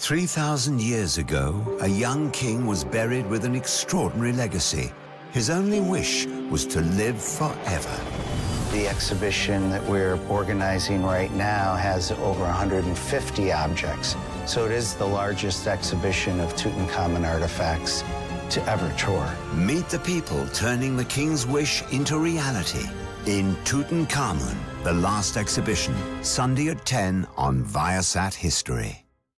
3,000 years ago, a young king was buried with an extraordinary legacy. His only wish was to live forever. The exhibition that we're organizing right now has over 150 objects. So it is the largest exhibition of Tutankhamun artifacts to ever tour. Meet the people turning the king's wish into reality in Tutankhamun, the last exhibition, Sunday at 10 on Viasat History.